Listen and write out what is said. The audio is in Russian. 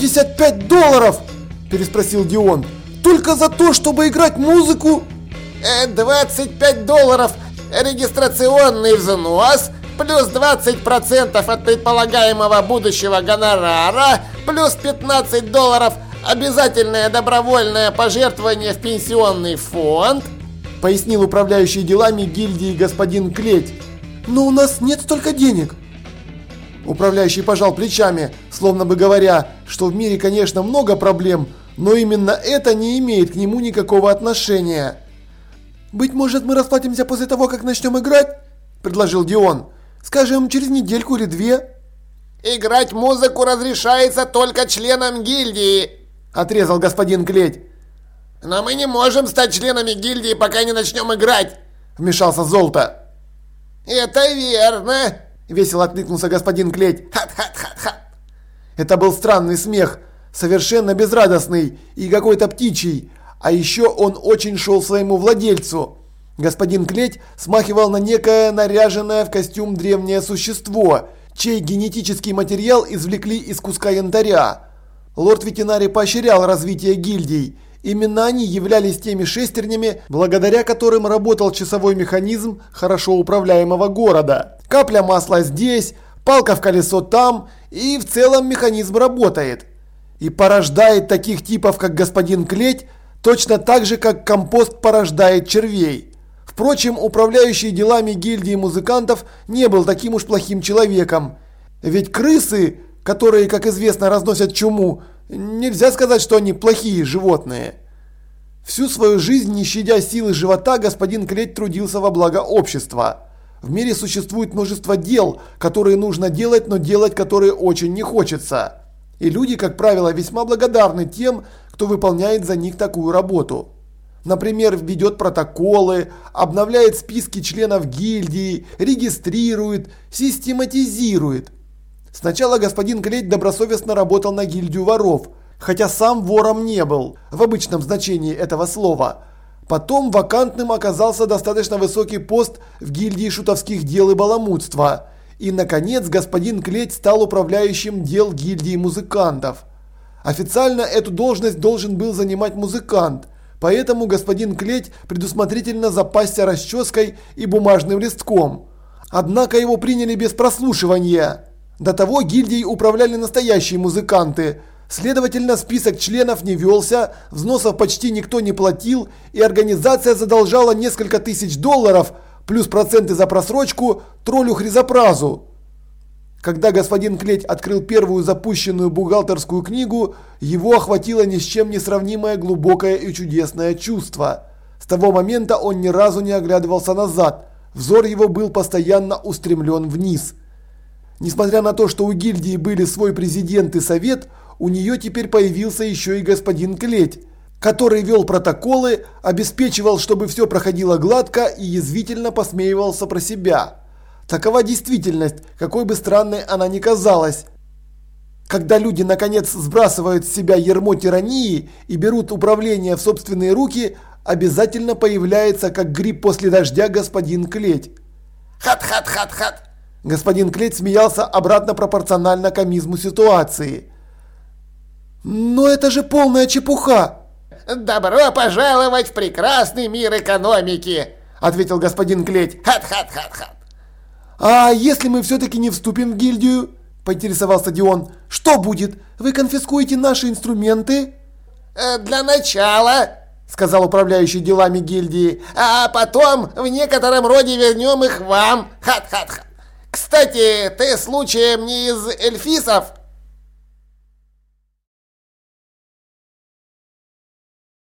25 долларов!» – переспросил Дион. «Только за то, чтобы играть музыку?» э, «25 долларов регистрационный взнос, плюс 20% от предполагаемого будущего гонорара, плюс 15 долларов обязательное добровольное пожертвование в пенсионный фонд», пояснил управляющий делами гильдии господин Клеть. «Но у нас нет столько денег». Управляющий пожал плечами, словно бы говоря, что в мире, конечно, много проблем, но именно это не имеет к нему никакого отношения. «Быть может, мы расплатимся после того, как начнем играть?» – предложил Дион. «Скажем, через недельку или две?» «Играть музыку разрешается только членам гильдии», – отрезал господин Клеть. «Но мы не можем стать членами гильдии, пока не начнем играть», – вмешался Золото. «Это верно», – весело откликнулся господин Клеть. «Хат-хат-хат-хат». Это был странный смех, совершенно безрадостный и какой-то птичий, а еще он очень шел своему владельцу. Господин Клеть смахивал на некое наряженное в костюм древнее существо, чей генетический материал извлекли из куска янтаря. Лорд-ветеринарий поощрял развитие гильдий. Именно они являлись теми шестернями, благодаря которым работал часовой механизм хорошо управляемого города. Капля масла здесь, палка в колесо там, и в целом механизм работает. И порождает таких типов, как господин Клеть, точно так же, как компост порождает червей. Впрочем, управляющий делами гильдии музыкантов не был таким уж плохим человеком. Ведь крысы, которые, как известно, разносят чуму, нельзя сказать, что они плохие животные. Всю свою жизнь, не щадя силы живота, господин Клеть трудился во благо общества. В мире существует множество дел, которые нужно делать, но делать которые очень не хочется. И люди, как правило, весьма благодарны тем, кто выполняет за них такую работу. Например, ведет протоколы, обновляет списки членов гильдии, регистрирует, систематизирует. Сначала господин Клеть добросовестно работал на гильдию воров, хотя сам вором не был, в обычном значении этого слова. Потом вакантным оказался достаточно высокий пост в гильдии шутовских дел и баламутства. И, наконец, господин Клеть стал управляющим дел гильдии музыкантов. Официально эту должность должен был занимать музыкант, поэтому господин Клеть предусмотрительно запасся расческой и бумажным листком. Однако его приняли без прослушивания. До того гильдией управляли настоящие музыканты. Следовательно, список членов не велся, взносов почти никто не платил, и организация задолжала несколько тысяч долларов, плюс проценты за просрочку, троллю Хризопразу. Когда господин Клеть открыл первую запущенную бухгалтерскую книгу, его охватило ни с чем не сравнимое глубокое и чудесное чувство. С того момента он ни разу не оглядывался назад, взор его был постоянно устремлен вниз. Несмотря на то, что у гильдии были свой президент и совет, у нее теперь появился еще и господин Клеть, который вел протоколы, обеспечивал, чтобы все проходило гладко и язвительно посмеивался про себя. Такова действительность, какой бы странной она ни казалась. Когда люди наконец сбрасывают с себя ермо тирании и берут управление в собственные руки, обязательно появляется, как гриб после дождя, господин Клеть. Хат-хат-хат-хат. Господин Клеть смеялся обратно пропорционально комизму ситуации. Но это же полная чепуха. Добро пожаловать в прекрасный мир экономики, ответил господин Клеть. Хат-хат-хат-хат. «А если мы все-таки не вступим в гильдию?» – поинтересовался Дион. «Что будет? Вы конфискуете наши инструменты?» э, «Для начала», – сказал управляющий делами гильдии, «а потом в некотором роде вернем их вам. Хат-хат-хат. Кстати, ты случаем не из эльфисов?»